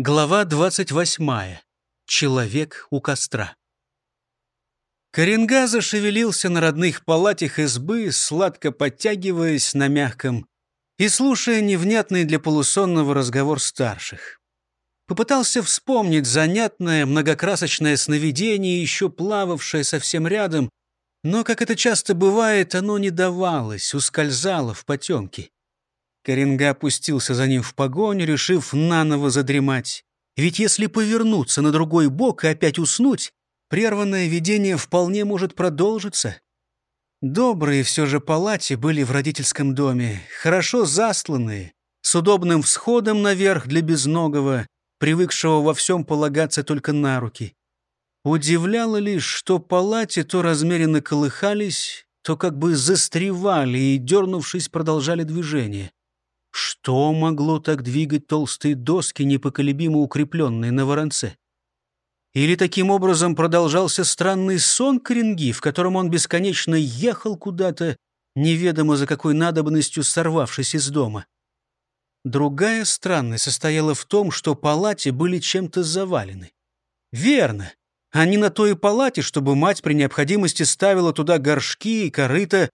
Глава 28. Человек у костра. Коренга зашевелился на родных палатях избы, сладко подтягиваясь на мягком и слушая невнятный для полусонного разговор старших. Попытался вспомнить занятное, многокрасочное сновидение, еще плававшее совсем рядом, но, как это часто бывает, оно не давалось, ускользало в потемке. Коренга опустился за ним в погоню, решив наново задремать. Ведь если повернуться на другой бок и опять уснуть, прерванное видение вполне может продолжиться. Добрые все же палати были в родительском доме, хорошо засланные, с удобным всходом наверх для безногого, привыкшего во всем полагаться только на руки. Удивляло лишь, что палати то размеренно колыхались, то как бы застревали и, дернувшись, продолжали движение. Что могло так двигать толстые доски, непоколебимо укрепленные на воронце? Или таким образом продолжался странный сон Коренги, в котором он бесконечно ехал куда-то, неведомо за какой надобностью сорвавшись из дома? Другая странность состояла в том, что палати были чем-то завалены. Верно, они на той палате, чтобы мать при необходимости ставила туда горшки и корыта,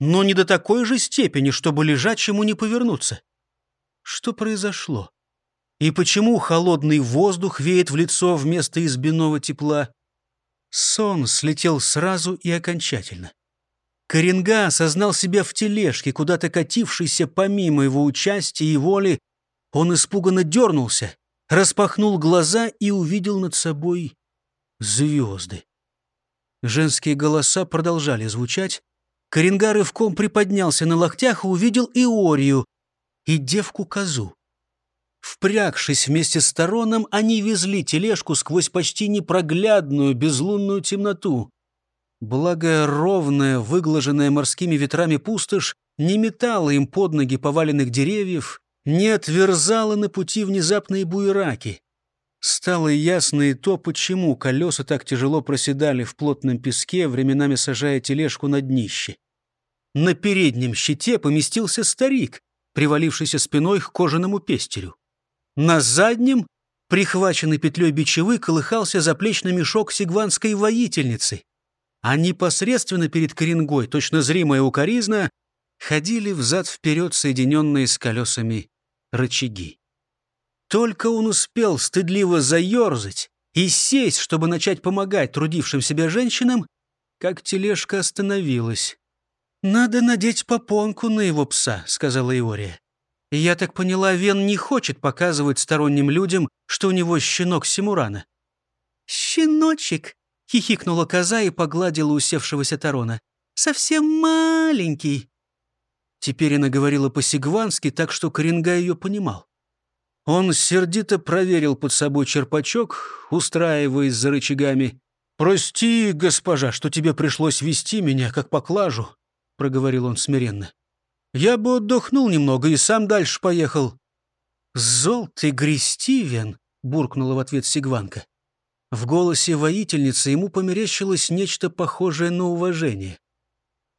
но не до такой же степени, чтобы лежачему не повернуться. Что произошло? И почему холодный воздух веет в лицо вместо избиного тепла? Сон слетел сразу и окончательно. Коренга осознал себя в тележке, куда-то катившейся помимо его участия и воли. Он испуганно дернулся, распахнул глаза и увидел над собой звезды. Женские голоса продолжали звучать. Коренга рывком приподнялся на локтях и увидел Иорию и девку-козу. Впрягшись вместе с Тароном, они везли тележку сквозь почти непроглядную безлунную темноту. Благо ровная, выглаженная морскими ветрами пустошь не метала им под ноги поваленных деревьев, не отверзала на пути внезапные буераки. Стало ясно и то, почему колеса так тяжело проседали в плотном песке, временами сажая тележку на днище. На переднем щите поместился старик, привалившийся спиной к кожаному пестерю. На заднем, прихваченный петлей бичевы, колыхался заплечный мешок сигванской воительницы. А непосредственно перед коренгой, точно зримая укоризна, ходили взад-вперед соединенные с колесами рычаги. Только он успел стыдливо заерзать и сесть, чтобы начать помогать трудившим себя женщинам, как тележка остановилась. «Надо надеть попонку на его пса», — сказала Иория. «Я так поняла, Вен не хочет показывать сторонним людям, что у него щенок Симурана». «Щеночек!» — хихикнула коза и погладила усевшегося Тарона. «Совсем маленький». Теперь она говорила по-сигвански, так что Коренга ее понимал. Он сердито проверил под собой черпачок, устраиваясь за рычагами. «Прости, госпожа, что тебе пришлось вести меня, как поклажу», — проговорил он смиренно. «Я бы отдохнул немного и сам дальше поехал». «Зол ты грестивен», — буркнула в ответ Сигванка. В голосе воительницы ему померещилось нечто похожее на уважение.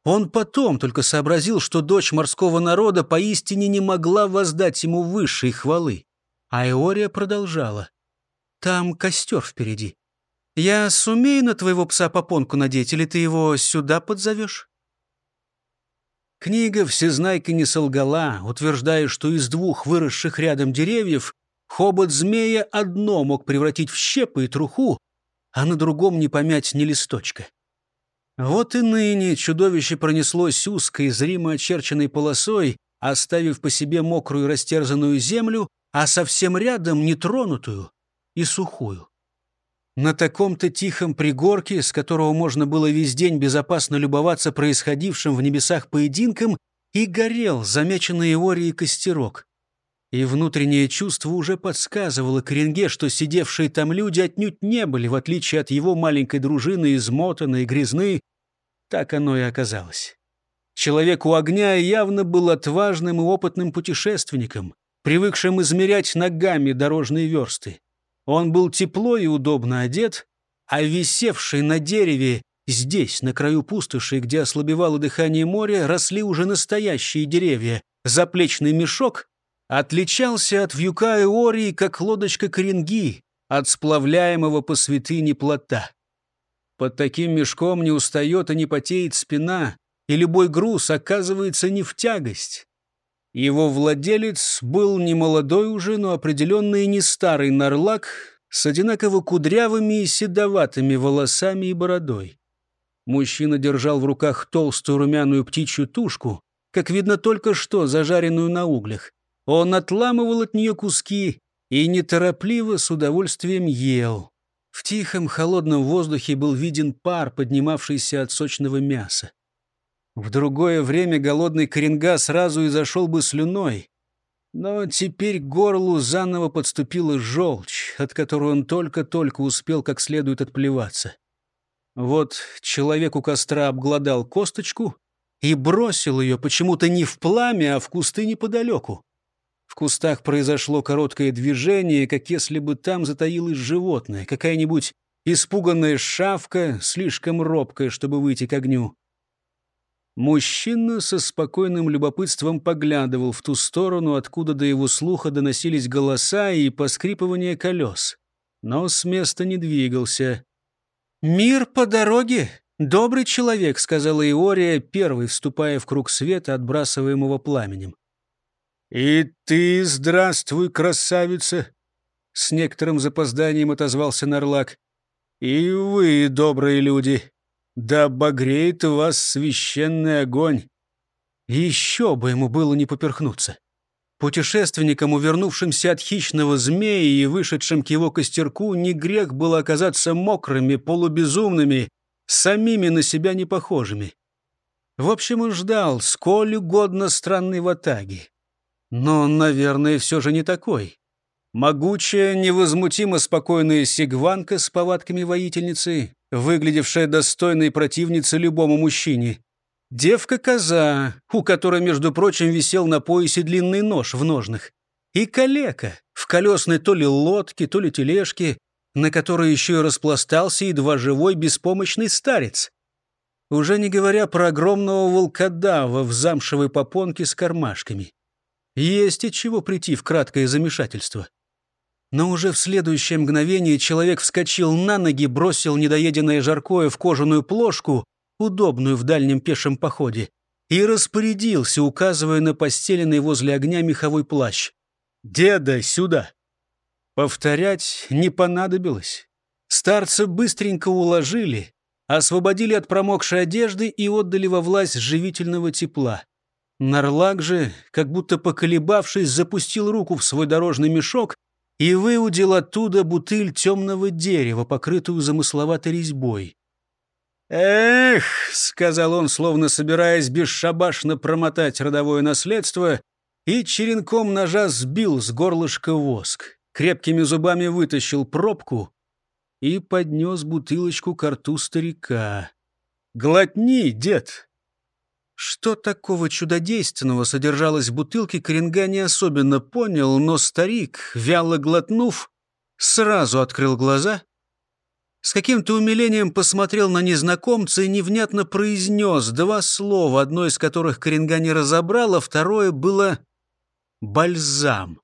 Он потом только сообразил, что дочь морского народа поистине не могла воздать ему высшей хвалы. А Иория продолжала. «Там костер впереди. Я сумею на твоего пса попонку надеть, или ты его сюда подзовешь?» Книга «Всезнайка» не солгала, утверждая, что из двух выросших рядом деревьев хобот змея одно мог превратить в щепы и труху, а на другом не помять ни листочка. Вот и ныне чудовище пронеслось узкой, зримо очерченной полосой, оставив по себе мокрую растерзанную землю, а совсем рядом нетронутую и сухую. На таком-то тихом пригорке, с которого можно было весь день безопасно любоваться происходившим в небесах поединком, и горел замеченный Иорией костерок. И внутреннее чувство уже подсказывало Коренге, что сидевшие там люди отнюдь не были, в отличие от его маленькой дружины, измотаны и грязны. Так оно и оказалось. Человек у огня явно был отважным и опытным путешественником привыкшим измерять ногами дорожные версты. Он был тепло и удобно одет, а висевший на дереве здесь, на краю пустоши, где ослабевало дыхание моря, росли уже настоящие деревья, заплечный мешок отличался от вьюка Иории, как лодочка коренги, от сплавляемого по святыне плота. Под таким мешком не устает и не потеет спина, и любой груз оказывается не в тягость. Его владелец был не молодой уже, но определенно и не старый нарлак с одинаково кудрявыми и седоватыми волосами и бородой. Мужчина держал в руках толстую румяную птичью тушку, как видно только что зажаренную на углях. Он отламывал от нее куски и неторопливо с удовольствием ел. В тихом холодном воздухе был виден пар, поднимавшийся от сочного мяса. В другое время голодный коренга сразу и зашел бы слюной. Но теперь к горлу заново подступила желчь, от которой он только-только успел как следует отплеваться. Вот человек у костра обглодал косточку и бросил ее почему-то не в пламя, а в кусты неподалеку. В кустах произошло короткое движение, как если бы там затаилось животное, какая-нибудь испуганная шавка, слишком робкая, чтобы выйти к огню. Мужчина со спокойным любопытством поглядывал в ту сторону, откуда до его слуха доносились голоса и поскрипывание колес. Но с места не двигался. «Мир по дороге! Добрый человек!» — сказала Иория, первой вступая в круг света, отбрасываемого пламенем. «И ты здравствуй, красавица!» С некоторым запозданием отозвался Нарлак. «И вы, добрые люди!» Да обогреет вас священный огонь. еще бы ему было не поперхнуться. Путешественникам, увернувшимся от хищного змея и вышедшим к его костерку, не грех было оказаться мокрыми, полубезумными, самими на себя не похожими. В общем, он ждал, сколь угодно странной ватаги. Но, наверное, все же не такой. Могучая, невозмутимо спокойная сигванка с повадками воительницы, выглядевшая достойной противницей любому мужчине. Девка-коза, у которой, между прочим, висел на поясе длинный нож в ножнах. И калека в колесной то ли лодке, то ли тележке, на которой еще и распластался едва живой беспомощный старец. Уже не говоря про огромного волкодава в замшевой попонке с кармашками. Есть от чего прийти в краткое замешательство. Но уже в следующее мгновение человек вскочил на ноги, бросил недоеденное жаркое в кожаную плошку, удобную в дальнем пешем походе, и распорядился, указывая на постеленный возле огня меховой плащ. «Деда, сюда!» Повторять не понадобилось. Старца быстренько уложили, освободили от промокшей одежды и отдали во власть живительного тепла. Нарлак же, как будто поколебавшись, запустил руку в свой дорожный мешок и выудил оттуда бутыль темного дерева, покрытую замысловатой резьбой. «Эх!» — сказал он, словно собираясь бесшабашно промотать родовое наследство, и черенком ножа сбил с горлышка воск, крепкими зубами вытащил пробку и поднес бутылочку к рту старика. «Глотни, дед!» Что такого чудодейственного содержалось в бутылке, Коренга не особенно понял, но старик, вяло глотнув, сразу открыл глаза, с каким-то умилением посмотрел на незнакомца и невнятно произнес два слова, одно из которых Коренга не разобрал, а второе было «бальзам».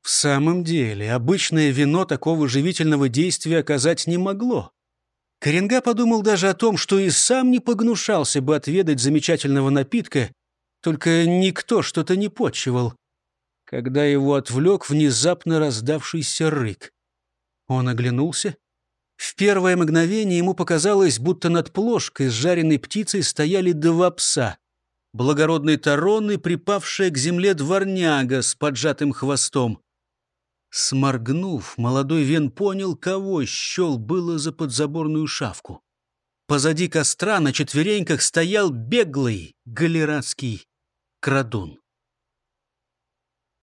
В самом деле, обычное вино такого живительного действия оказать не могло. Коренга подумал даже о том, что и сам не погнушался бы отведать замечательного напитка, только никто что-то не почивал, когда его отвлек внезапно раздавшийся рык. Он оглянулся. В первое мгновение ему показалось, будто над плошкой с жареной птицей стояли два пса. Благородный тарон и припавшая к земле дворняга с поджатым хвостом. Сморгнув, молодой Вен понял, кого щел было за подзаборную шавку. Позади костра на четвереньках стоял беглый галератский крадун.